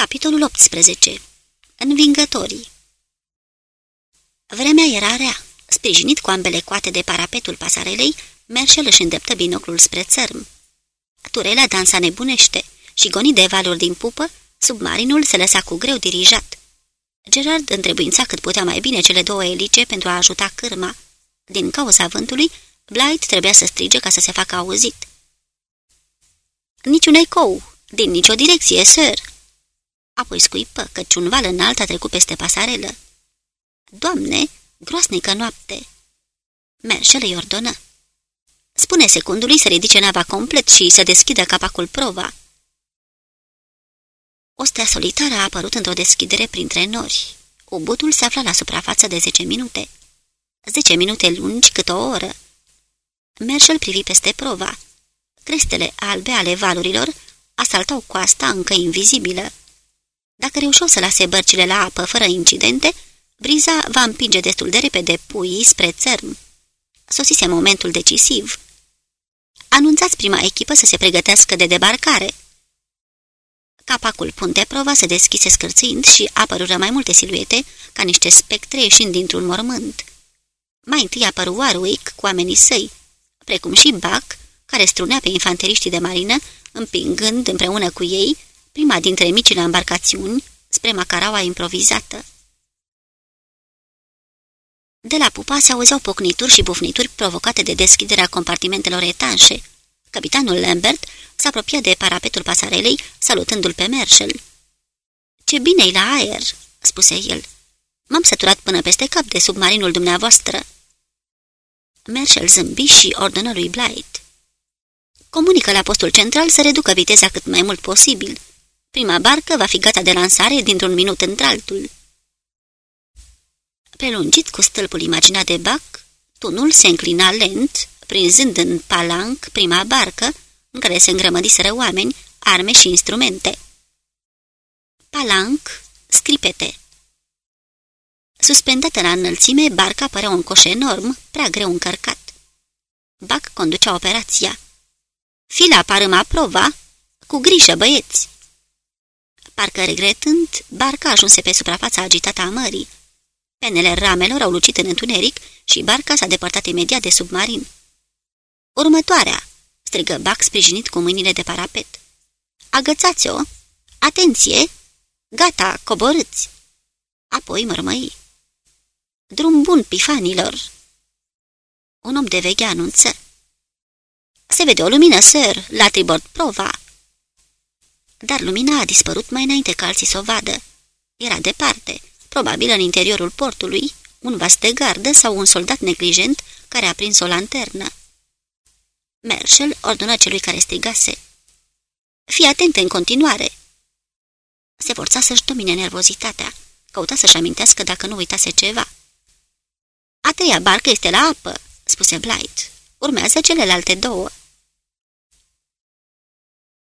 Capitolul 18 Învingătorii Vremea era rea. Sprijinit cu ambele coate de parapetul pasarelei, Merșel își îndreptă binoclul spre țărm. Turela dansa nebunește și gonit de valuri din pupă, submarinul se lăsa cu greu dirijat. Gerard întrebuința cât putea mai bine cele două elice pentru a ajuta cârma. Din cauza vântului, Blight trebuia să strige ca să se facă auzit. Niciun ecou, din nicio direcție, sir!" Apoi scuipă, căci un val înalt a trecut peste pasarelă. Doamne, groasnică noapte!" Merșel îi ordonă. Spune secundului să ridice nava complet și să deschidă capacul prova. O stea solitară a apărut într-o deschidere printre nori. Ubutul se afla la suprafață de zece minute. Zece minute lungi cât o oră. Merșel privi peste prova. Crestele albe ale valurilor asaltau coasta încă invizibilă. Dacă reușeau să lase bărcile la apă fără incidente, briza va împinge destul de repede puii spre țărm. Sosise momentul decisiv. Anunțați prima echipă să se pregătească de debarcare. Capacul punte prova se deschise scârțind și apărură mai multe siluete, ca niște spectre ieșind dintr-un mormânt. Mai întâi apăru Warwick cu oamenii săi, precum și Buck, care strunea pe infanteriștii de marină, împingând împreună cu ei prima dintre micile embarcațiuni spre macaraua improvizată. De la pupa se auzeau pocnituri și bufnituri provocate de deschiderea compartimentelor etanșe. Capitanul Lambert s-a apropiat de parapetul pasarelei, salutându-l pe Merșel. Ce bine-i la aer!" spuse el. M-am săturat până peste cap de submarinul dumneavoastră." Merșel zâmbi și ordonă lui Blight. Comunică la postul central să reducă viteza cât mai mult posibil. Prima barcă va fi gata de lansare dintr-un minut într-altul. Prelungit cu stâlpul imaginat de Bac, tunul se înclina lent, prinzând în palanc prima barcă, în care se îngrămădiseră oameni, arme și instrumente. Palanc, scripete. Suspendată la înălțime, barca părea un coș enorm, prea greu încărcat. Bac conducea operația. Fila parâma prova, cu grijă, băieți! Parcă regretând, barca ajunse pe suprafața agitată a mării. Penele ramelor au lucit în întuneric și barca s-a depărtat imediat de submarin. Următoarea!" strigă Bac sprijinit cu mâinile de parapet. Agățați-o! Atenție! Gata, coborâți! Apoi mărmăi. Drum bun, pifanilor! Un om de veche anunță. Se vede o lumină, sir, la tribord prova. Dar lumina a dispărut mai înainte ca alții să o vadă. Era departe, probabil în interiorul portului, un vas de gardă sau un soldat neglijent care a prins o lanternă. Merșel ordonă celui care strigase. Fii atent în continuare! Se forța să-și domine nervozitatea. Căuta să-și amintească dacă nu uitase ceva. A treia barcă este la apă, spuse Blight. Urmează celelalte două.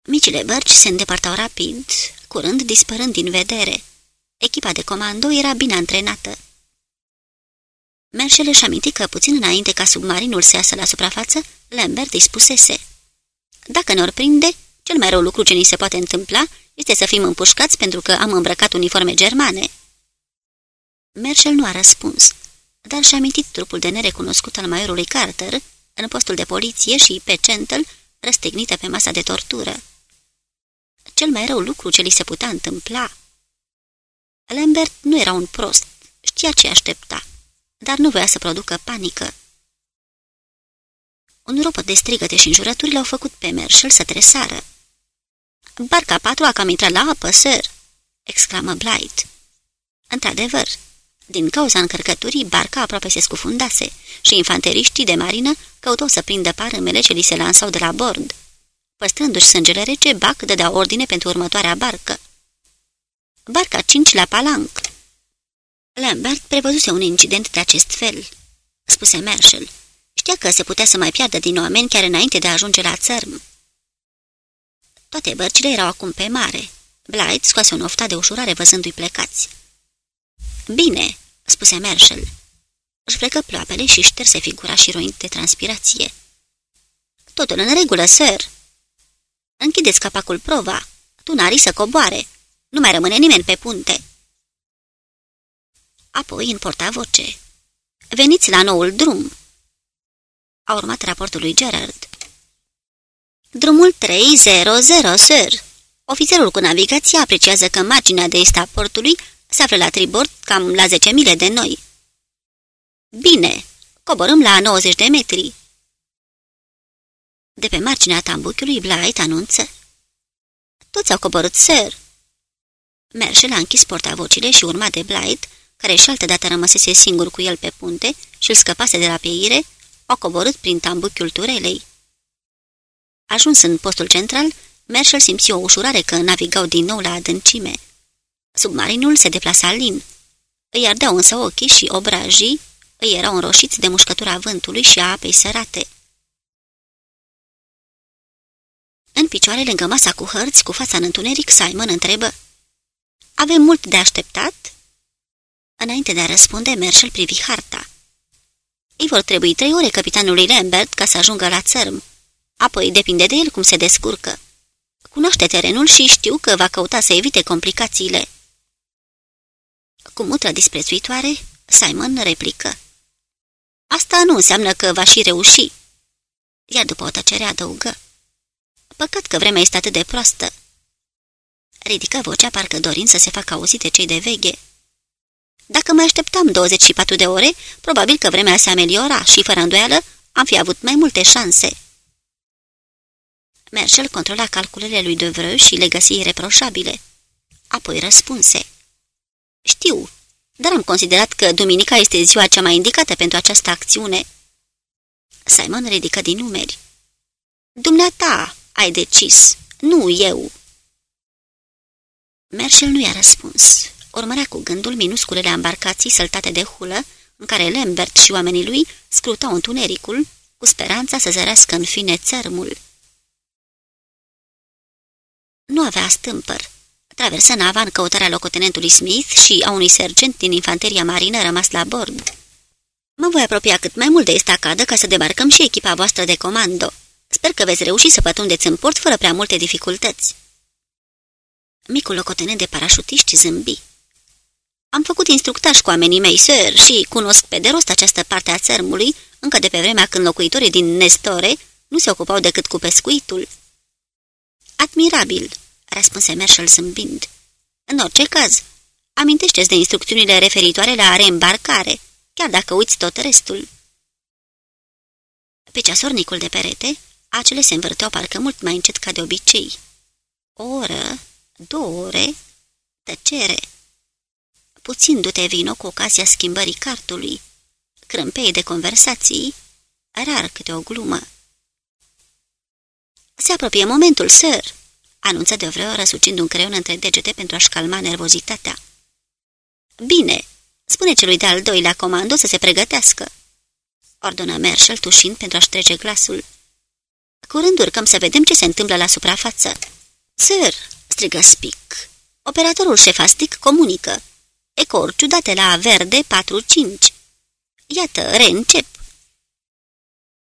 Micile bărci se îndepărtau rapid, curând dispărând din vedere. Echipa de comando era bine antrenată. Merșel își aminti că puțin înainte ca submarinul să iasă la suprafață, Lambert îi spusese Dacă ne-or prinde, cel mai rău lucru ce ni se poate întâmpla este să fim împușcați pentru că am îmbrăcat uniforme germane. Merșel nu a răspuns, dar și-a amintit trupul de nerecunoscut al maiorului Carter în postul de poliție și pe centel răstignită pe masa de tortură. Cel mai rău lucru ce li se putea întâmpla. Lambert nu era un prost, știa ce aștepta, dar nu voia să producă panică. Un ropăt de strigăte și înjurături l-au făcut pe Merșel să tresară. Barca patru a cam intrat la apă, sir!" exclamă Blight. Într-adevăr, din cauza încărcăturii, barca aproape se scufundase și infanteriștii de marină căutau să prindă parâmele ce li se lansau de la bord. Păstrându-și sângele rece, Bac dădea ordine pentru următoarea barcă. Barca 5 la palanc. Lambert prevăzuse un incident de acest fel, spuse Marshall. Știa că se putea să mai piardă din oameni chiar înainte de a ajunge la țărm. Toate bărcile erau acum pe mare. Blight scoase un oftat de ușurare văzându-i plecați. Bine, spuse Marshall. Își frecă ploapele și șterse figura și roind de transpirație. Totul în regulă, sir. Închideți capacul prova. Tunarii să coboare. Nu mai rămâne nimeni pe punte. Apoi, în portavoce. Veniți la noul drum. A urmat raportul lui Gerard. Drumul 300, sir. Ofițerul cu navigație apreciază că marginea de est a portului se află la tribord cam la 10 mile de noi. Bine, coborâm la 90 de metri. De pe marginea tambuchiului, Blight anunță. Toți au coborât, sir. Merșel a închis portavocile și urma de Blight, care și altă dată rămăsese singur cu el pe punte și îl scăpase de la pieire, au coborât prin tambuchiul turelei. Ajuns în postul central, Merșel simți o ușurare că navigau din nou la adâncime. Submarinul se deplasa lin. Îi ardeau însă ochii și obrajii îi erau înroșiți de mușcătura vântului și a apei sărate. În picioare, lângă masa cu hărți, cu fața în întuneric, Simon întrebă Avem mult de așteptat?" Înainte de a răspunde, Merșel privi harta. Îi vor trebui trei ore capitanului Lambert ca să ajungă la țărm. Apoi depinde de el cum se descurcă. Cunoaște terenul și știu că va căuta să evite complicațiile. Cu mutră disprețuitoare, Simon replică. Asta nu înseamnă că va și reuși. Iar după o tăcere adăugă. Păcat că vremea este atât de proastă. Ridică vocea parcă dorind să se facă auzite cei de veghe. Dacă mai așteptam 24 de ore, probabil că vremea se ameliora și, fără îndoială, am fi avut mai multe șanse. Merșel controla calculele lui Devreux și le găsi reproșabile. Apoi răspunse. Știu, dar am considerat că duminica este ziua cea mai indicată pentru această acțiune. Simon ridică din numeri. Dumneata ai decis, nu eu. Merșel nu i-a răspuns. Urmărea cu gândul minusculele embarcații săltate de hulă, în care Lambert și oamenii lui scrutau întunericul, cu speranța să zărească în fine țărmul. Nu avea stâmpăr. Traversă nava în căutarea locotenentului Smith și a unui sergent din infanteria marină rămas la bord. Mă voi apropia cât mai mult de estacadă ca să debarcăm și echipa voastră de comando. Sper că veți reuși să pătundeți în port fără prea multe dificultăți. Micul locotenent de parașutiști zâmbi. Am făcut instructaj cu oamenii mei, sir, și cunosc pe de rost această parte a țărmului, încă de pe vremea când locuitorii din Nestore nu se ocupau decât cu pescuitul. Admirabil, răspunse Marshall zâmbind. În orice caz, amintește-ți de instrucțiunile referitoare la reîmbarcare, chiar dacă uiți tot restul. Pe ceasornicul de perete, acele se învârteau parcă mult mai încet ca de obicei. O oră, două ore, tăcere. Puțin du-te vino cu ocazia schimbării cartului, crâmpei de conversații, rar câte o glumă. Se apropie momentul, sir!" anunță de vreo răsucind un creion între degete pentru a-și calma nervozitatea. Bine, spune celui de-al doilea comando să se pregătească!" ordonă Marshall tușind pentru a-și trece glasul. Curând urcăm să vedem ce se întâmplă la suprafață." Sir!" strigă Spic. Operatorul șefastic comunică. Ecor ciudate la verde 4-5. Iată, reîncep.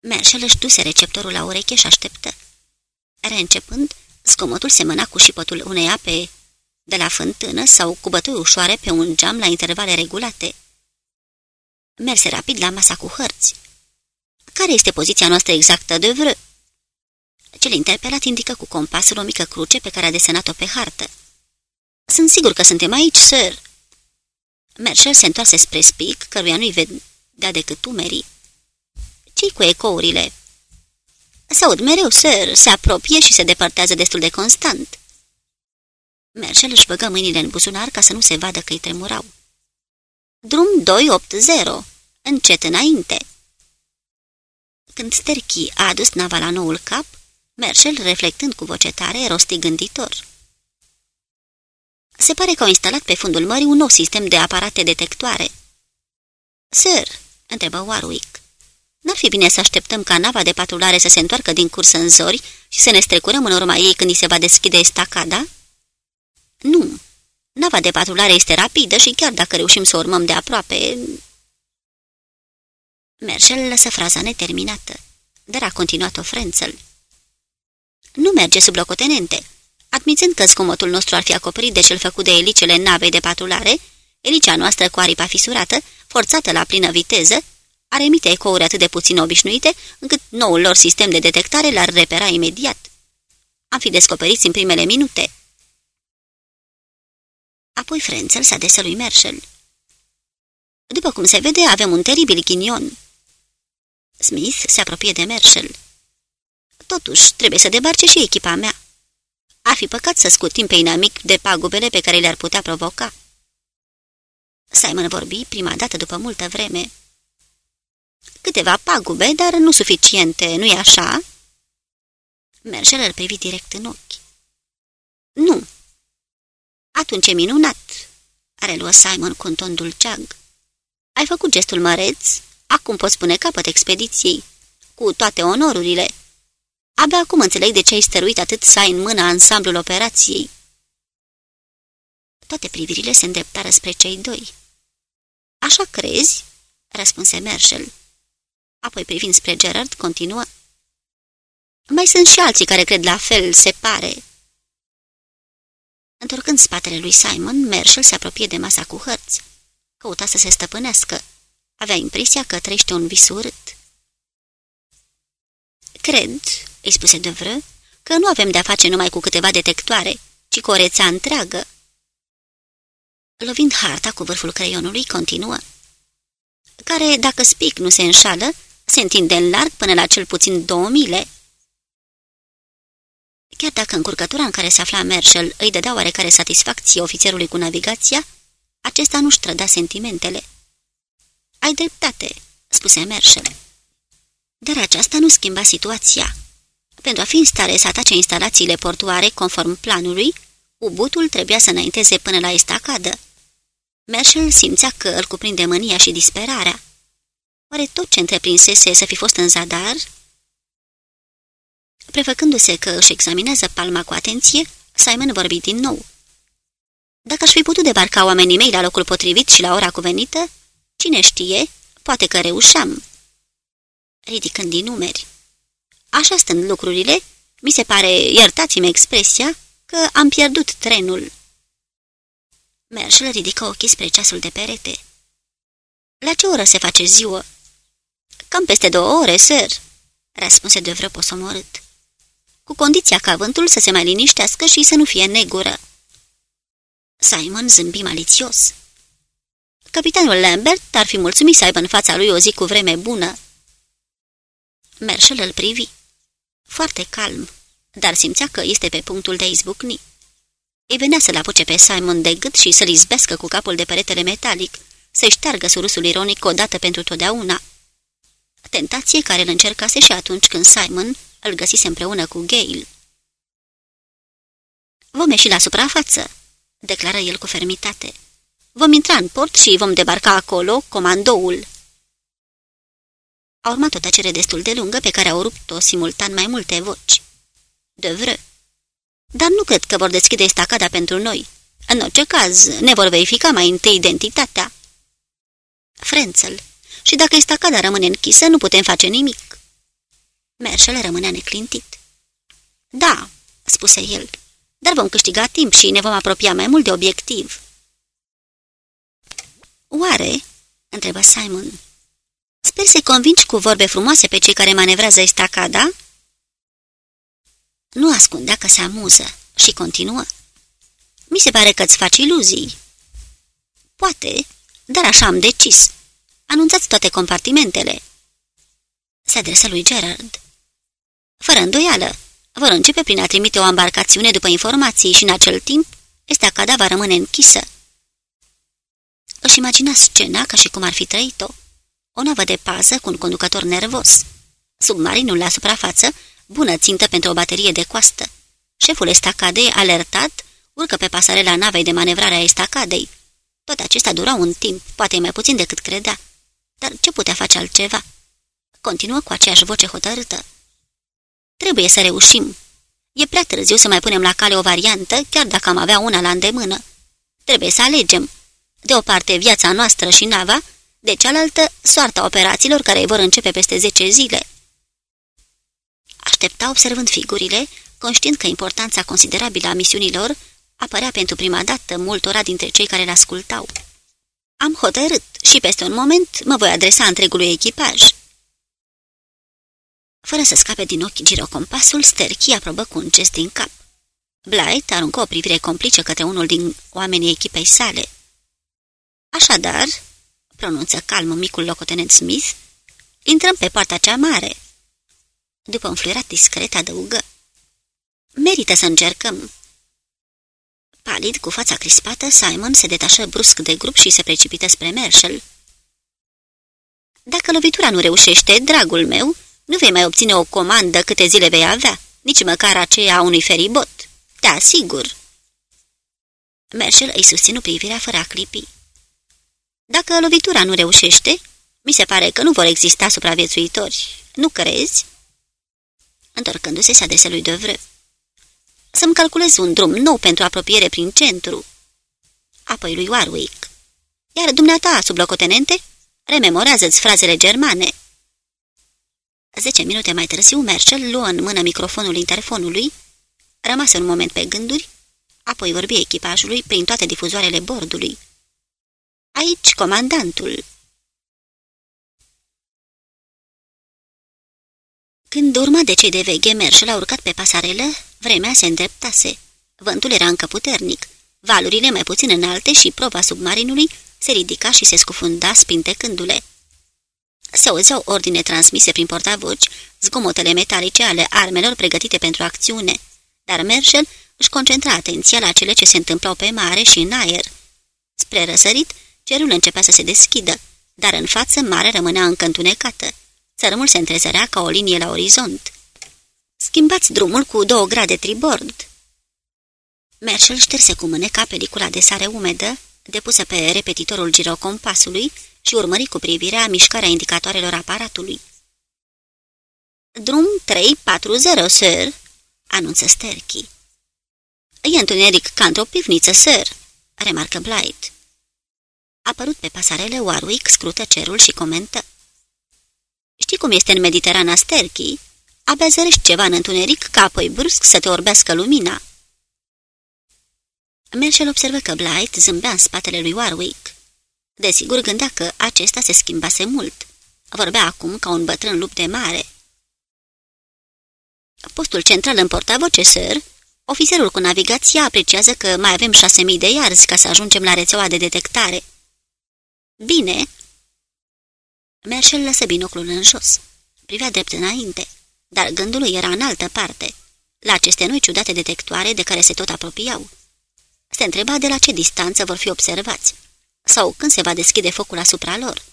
Marshall își duse receptorul la ureche și așteptă. Reîncepând, scomotul semăna cu șipotul unei ape de la fântână sau cu bătui ușoare pe un geam la intervale regulate. Merse rapid la masa cu hărți. Care este poziția noastră exactă de vreo? Cel interpelat indică cu compasul o mică cruce pe care a desenat-o pe hartă. Sunt sigur că suntem aici, sir." Merșel se întoarse spre Spic, căruia nu-i vedea decât umerii. Ce-i cu ecourile?" Se aud mereu, sir, se apropie și se depărtează destul de constant." Merșel își băgă mâinile în buzunar ca să nu se vadă că îi tremurau. Drum 280. Încet înainte." Când Sterchi a adus nava la noul cap, Merșel, reflectând cu voce tare, rosti gânditor. Se pare că au instalat pe fundul mării un nou sistem de aparate detectoare. Sir, întrebă Warwick, n-ar fi bine să așteptăm ca nava de patrulare să se întoarcă din cursă în zori și să ne strecurăm în urma ei când îi se va deschide estacada? Nu. Nava de patrulare este rapidă și chiar dacă reușim să o urmăm de aproape... Merșel lăsă fraza neterminată, dar a continuat-o Frenzel. Nu merge sub locotenente. Admițând că zgomotul nostru ar fi acoperit de cel făcut de elicele navei de patrulare, elicea noastră cu aripa fisurată, forțată la plină viteză, ar emite ecouri atât de puțin obișnuite, încât noul lor sistem de detectare l-ar repera imediat. Am fi descoperiți în primele minute. Apoi Frenzel s-a desă lui Merschel. După cum se vede, avem un teribil ghinion. Smith se apropie de Merschel. Totuși, trebuie să debarce și echipa mea. Ar fi păcat să scutim pe inamic de pagubele pe care le-ar putea provoca. Simon vorbi prima dată după multă vreme. Câteva pagube, dar nu suficiente, nu-i așa?" Merșel îl privi direct în ochi. Nu." Atunci e minunat," are luat Simon cu un ton dulceag. Ai făcut gestul măreț, acum poți spune capăt expediției, cu toate onorurile. Abia acum înțeleg de ce ai stăruit atât să ai în mână ansamblul operației." Toate privirile se îndreptară spre cei doi. Așa crezi?" răspunse Merșel. Apoi, privind spre Gerard, continuă. Mai sunt și alții care cred la fel, se pare." Întorcând spatele lui Simon, Marshall se apropie de masa cu hărți. Căuta să se stăpânească. Avea impresia că trăiește un vis urât. Cred," îi spuse de vră, că nu avem de-a face numai cu câteva detectoare, ci cu o rețea întreagă." Lovind harta cu vârful creionului, continuă. Care, dacă spic nu se înșală, se întinde în larg până la cel puțin două mile. Chiar dacă încurcătura în care se afla Marshall îi dădea oarecare satisfacție ofițerului cu navigația, acesta nu-și trăda sentimentele. Ai dreptate," spuse Marshall. Dar aceasta nu schimba situația. Pentru a fi în stare să atace instalațiile portoare conform planului, ubutul trebuia să înainteze până la estacadă. Marshall simțea că îl cuprinde mânia și disperarea. Oare tot ce întreprinsese să fi fost în zadar? Prefăcându-se că își examinează palma cu atenție, Simon vorbi din nou. Dacă aș fi putut debarca oamenii mei la locul potrivit și la ora cuvenită, cine știe, poate că reușeam. Ridicând din numeri. Așa stând lucrurile, mi se pare, iertați-mi expresia, că am pierdut trenul. Merșel ridică ochii spre ceasul de perete. La ce oră se face ziua?" Cam peste două ore, sir," răspunse de vreo posomorât. Cu condiția ca vântul să se mai liniștească și să nu fie negură. Simon zâmbi malițios. Capitanul Lambert ar fi mulțumit să aibă în fața lui o zi cu vreme bună. Merșel îl privi. Foarte calm, dar simțea că este pe punctul de izbucni. Îi venea să-l apuce pe Simon de gât și să-l izbească cu capul de peretele metalic, să-i șteargă surusul ironic odată pentru totdeauna. Tentație care îl încercase și atunci când Simon îl găsise împreună cu Gail. Vom ieși la suprafață, declară el cu fermitate. Vom intra în port și vom debarca acolo comandoul. A urmat o tăcere destul de lungă pe care au rupt-o simultan mai multe voci. De vră. Dar nu cred că vor deschide estacada pentru noi. În orice caz, ne vor verifica mai întâi identitatea. Frenzel. Și dacă estacada rămâne închisă, nu putem face nimic. Merșel rămânea neclintit. Da, spuse el, dar vom câștiga timp și ne vom apropia mai mult de obiectiv. Oare? întrebă Simon. Sper să convingi cu vorbe frumoase pe cei care manevrează estacada? Nu ascundea că se amuză și continuă. Mi se pare că îți faci iluzii. Poate, dar așa am decis. Anunțați toate compartimentele. Se adresă lui Gerard. Fără îndoială, vor începe prin a trimite o embarcațiune după informații și în acel timp estacada va rămâne închisă. Își imagina scena ca și cum ar fi trăit-o. O navă de pază cu un conducător nervos. Submarinul la suprafață, bună țintă pentru o baterie de coastă. Șeful estacadei, alertat, urcă pe pasarela navei de manevrare a estacadei. Tot acesta dura un timp, poate mai puțin decât credea. Dar ce putea face altceva? Continuă cu aceeași voce hotărâtă. Trebuie să reușim. E prea târziu să mai punem la cale o variantă, chiar dacă am avea una la îndemână. Trebuie să alegem. De o parte viața noastră și nava, de cealaltă soarta operațiilor care vor începe peste zece zile. Aștepta observând figurile, conștient că importanța considerabilă a misiunilor apărea pentru prima dată multora dintre cei care l-ascultau. Am hotărât și peste un moment mă voi adresa întregului echipaj. Fără să scape din ochi girocompasul, Sterchi aprobă cu un gest din cap. Blight aruncă o privire complice către unul din oamenii echipei sale. Așadar, pronunță calm micul locotenent Smith, intrăm pe poarta cea mare. După un fluierat discret, adăugă. Merită să încercăm. Palid, cu fața crispată, Simon se detașă brusc de grup și se precipită spre Marshall. Dacă lovitura nu reușește, dragul meu, nu vei mai obține o comandă câte zile vei avea, nici măcar aceea a unui feribot. Da, sigur. Marshall îi susținu privirea fără a clipi. Dacă lovitura nu reușește, mi se pare că nu vor exista supraviețuitori. Nu crezi? Întorcându-se, se adresă lui Devre. Să-mi calculez un drum nou pentru apropiere prin centru. Apoi lui Warwick. Iar dumneata, sublocotenente, rememorează-ți frazele germane. Zece minute mai târziu, Mercel luă în mână microfonul interfonului, rămase un moment pe gânduri, apoi vorbi echipajului prin toate difuzoarele bordului. Aici, comandantul. Când urma de cei de veche, Merșel a urcat pe pasarelă, vremea se îndreptase. Vântul era încă puternic, valurile mai puțin înalte și prova submarinului se ridica și se scufunda spintecându-le. Se auzeau ordine transmise prin portavoci, zgomotele metalice ale armelor pregătite pentru acțiune, dar Merșel își concentra atenția la cele ce se întâmplau pe mare și în aer. Spre răsărit, cerul începea să se deschidă, dar în față mare rămânea încă întunecată. Țărmul se întrezărea ca o linie la orizont. Schimbați drumul cu două grade tribord. Merșel șterse cu mâneca pelicula de sare umedă, depusă pe repetitorul girocompasului și urmări cu privirea mișcarea indicatoarelor aparatului. Drum 340, sir, anunță Sterchi. E întuneric ca într-o pivniță, sir, remarcă Blight. Apărut pe pasarele, Warwick scrută cerul și comentă. Știi cum este în Mediterana, Sterchi? Abia zărești ceva în întuneric, ca apoi brusc să te orbească lumina. Merșel observă că Blight zâmbea în spatele lui Warwick. Desigur gândea că acesta se schimbase mult. Vorbea acum ca un bătrân lup de mare. Postul central în portavoce, sir. Ofițerul cu navigația apreciază că mai avem șase mii de iarzi ca să ajungem la rețeaua de detectare. Bine. Merșel lăsă binoclul în jos. Privea drept înainte, dar gândul era în altă parte, la aceste noi ciudate detectoare de care se tot apropiau. Se întreba de la ce distanță vor fi observați sau când se va deschide focul asupra lor.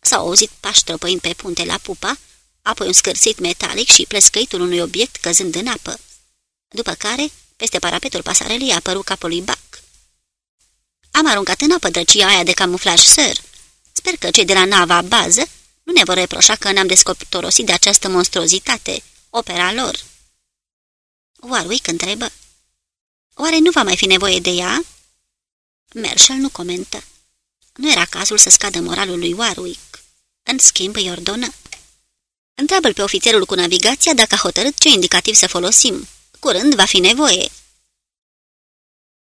S-au auzit pași trăpăind pe punte la pupa, apoi un scârțit metalic și plescăitul unui obiect căzând în apă. După care, peste parapetul pasarelei a apărut capul lui Buck. Am aruncat în apă drăcia aia de camuflaj, sir. Sper că cei de la nava bază nu ne vor reproșa că n-am descoperisit de această monstruozitate, opera lor. Warwick întrebă. Oare nu va mai fi nevoie de ea? Marshall nu comentă. Nu era cazul să scadă moralul lui Warwick. În schimb, îi ordonă. Întreabă-l pe ofițerul cu navigația dacă a hotărât ce indicativ să folosim. Curând va fi nevoie.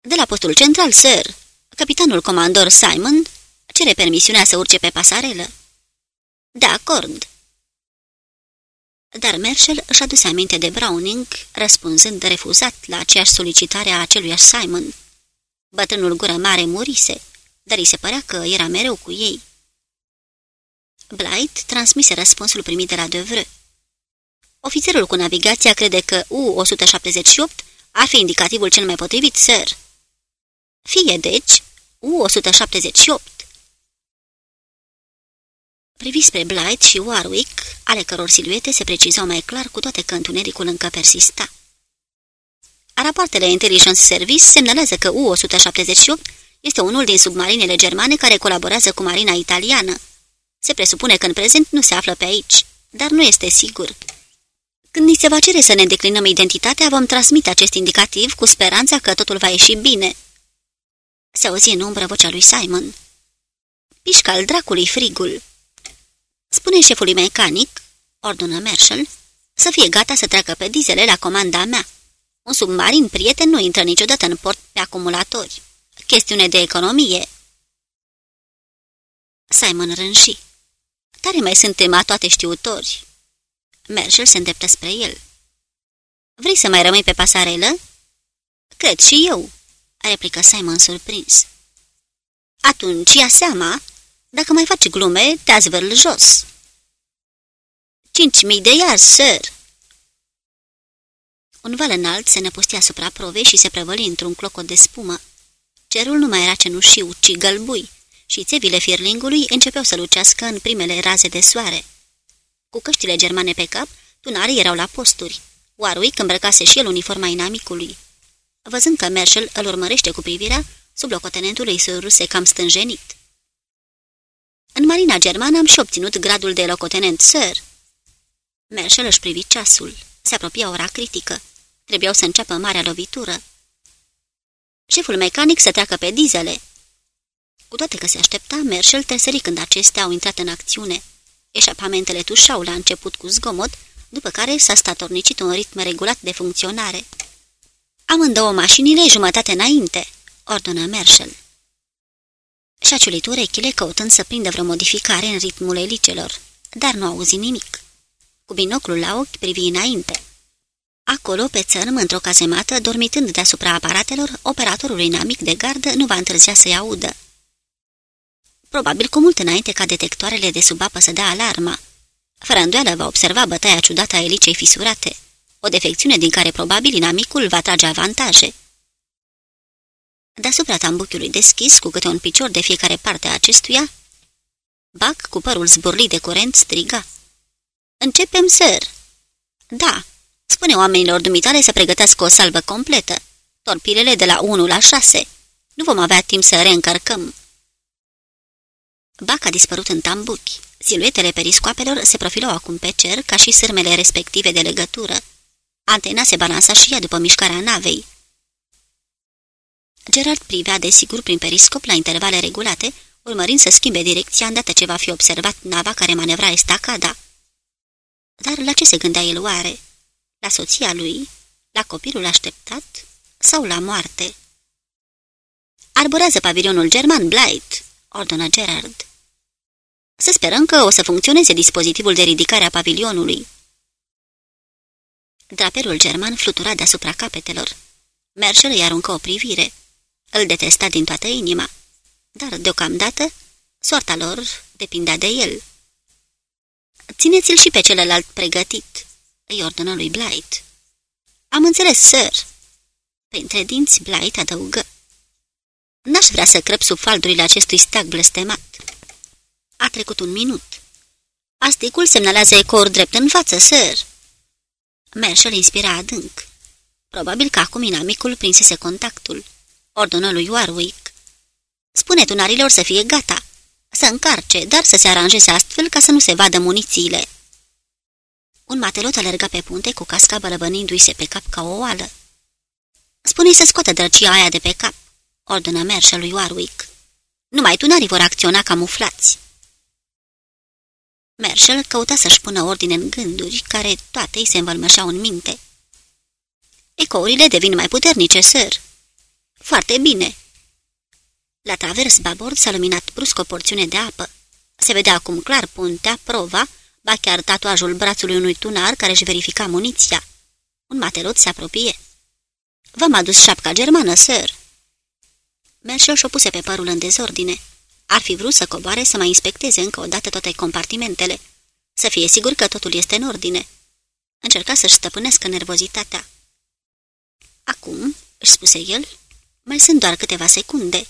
De la postul central, sir, capitanul comandor Simon cere permisiunea să urce pe pasarelă. De acord. Dar Marshall își aduse aminte de Browning, răspunzând refuzat la aceeași solicitare a aceluiași Simon. Bătrânul gură mare murise, dar îi se părea că era mereu cu ei. Blight transmise răspunsul primit de la Devre. Ofițerul cu navigația crede că U-178 ar fi indicativul cel mai potrivit, sir. Fie, deci, U-178. Privi spre Blight și Warwick, ale căror siluete se precizau mai clar cu toate că întunericul încă persista. Rapoartele Intelligence Service semnalează că U-178 este unul din submarinele germane care colaborează cu marina italiană. Se presupune că în prezent nu se află pe aici, dar nu este sigur. Când ni se va cere să ne declinăm identitatea, vom transmite acest indicativ cu speranța că totul va ieși bine. Se auzi în umbră vocea lui Simon. Pișca al dracului frigul. Spune șefului mecanic, ordonă Marshall, să fie gata să treacă pe dizele la comanda mea. Un submarin prieten nu intră niciodată în port pe acumulatori. Chestiune de economie. Simon rânși. Tare mai suntem a toate știutori. Merșel se îndreptă spre el. Vrei să mai rămâi pe pasarelă? Cred și eu, replică Simon surprins. Atunci ia seama, dacă mai faci glume, te zvârl jos. Cinci mii de iar, sir. Un val înalt se năpustia asupra provei și se prăvăli într-un clocot de spumă. Cerul nu mai era cenușiu, ci gălbui, și țevile firlingului începeau să lucească în primele raze de soare. Cu căștile germane pe cap, tunarii erau la posturi. Warwick îmbrăcase și el uniforma inamicului. Văzând că Marshall îl urmărește cu privirea, sub locotenentul îi se ruse cam stânjenit. În marina germană am și obținut gradul de locotenent, sir. Marshall își privi ceasul. Se apropia ora critică. Trebuiau să înceapă marea lovitură. Șeful mecanic să treacă pe dizele. Cu toate că se aștepta, Marshall tresări când acestea au intrat în acțiune. Eșapamentele tușau la început cu zgomot, după care s-a statornicit un ritm regulat de funcționare. Amândouă mașinile jumătate înainte, ordonă Marshall. Și-a ciulit urechile căutând să prindă vreo modificare în ritmul elicelor, dar nu auzi nimic. Cu binoclul la ochi privi înainte. Acolo, pe țărm, într-o cazemată, dormitând deasupra aparatelor, operatorul inamic de gardă nu va întârzia să-i audă. Probabil cu mult înainte ca detectoarele de sub apă să dea alarma. Fără îndoială va observa bătaia ciudată a elicei fisurate, o defecțiune din care probabil inamicul va trage avantaje. Deasupra tambuchiului deschis, cu câte un picior de fiecare parte a acestuia, Bac, cu părul zburlit de curent, striga. Începem, sir." Da," spune oamenilor dumitare să pregătească o salvă completă. Torpilele de la 1 la 6. Nu vom avea timp să reîncărcăm." Bac a dispărut în tambuchi. Siluetele periscoapelor se profilau acum pe cer, ca și sârmele respective de legătură. Antena se balansa și ea după mișcarea navei. Gerard privea desigur prin periscop la intervale regulate, urmărind să schimbe direcția îndată ce va fi observat nava care manevra estacada. Dar la ce se gândea el oare? La soția lui? La copilul așteptat? Sau la moarte? Arborează pavilionul german, Blight, ordonă Gerard. Să sperăm că o să funcționeze dispozitivul de ridicare a pavilionului. Draperul german flutura deasupra capetelor. Merșel îi aruncă o privire. Îl detesta din toată inima. Dar, deocamdată, soarta lor depindea de el. Țineți-l și pe celălalt pregătit," îi ordonă lui Blight. Am înțeles, sir." Printre dinți, Blight adăugă. N-aș vrea să crăp sub faldurile acestui stag blestemat." A trecut un minut. Asticul semnalează ecouri drept în față, sir." Marshall inspira adânc. Probabil că acum inamicul prinsese contactul. Ordonă lui Warwick. Spune tunarilor să fie gata să încarce, dar să se aranjeze astfel ca să nu se vadă munițiile. Un matelot alerga pe punte cu casca bălăbănindu-i se pe cap ca o oală. Spune-i să scoată drăcia aia de pe cap, ordonă Merșa lui Warwick. Numai tunarii vor acționa camuflați. Merșel căuta să-și pună ordine în gânduri, care toate îi se învălmășeau în minte. Ecourile devin mai puternice, sir. Foarte bine, la travers babord s-a luminat brusc o porțiune de apă. Se vedea acum clar puntea, prova, ba chiar tatuajul brațului unui tunar care își verifica muniția. Un matelot se apropie. V-am adus șapca germană, sir." Merșel și-o puse pe părul în dezordine. Ar fi vrut să coboare să mai inspecteze încă o dată toate compartimentele, să fie sigur că totul este în ordine. Încerca să-și stăpânească nervozitatea. Acum, își spuse el, mai sunt doar câteva secunde.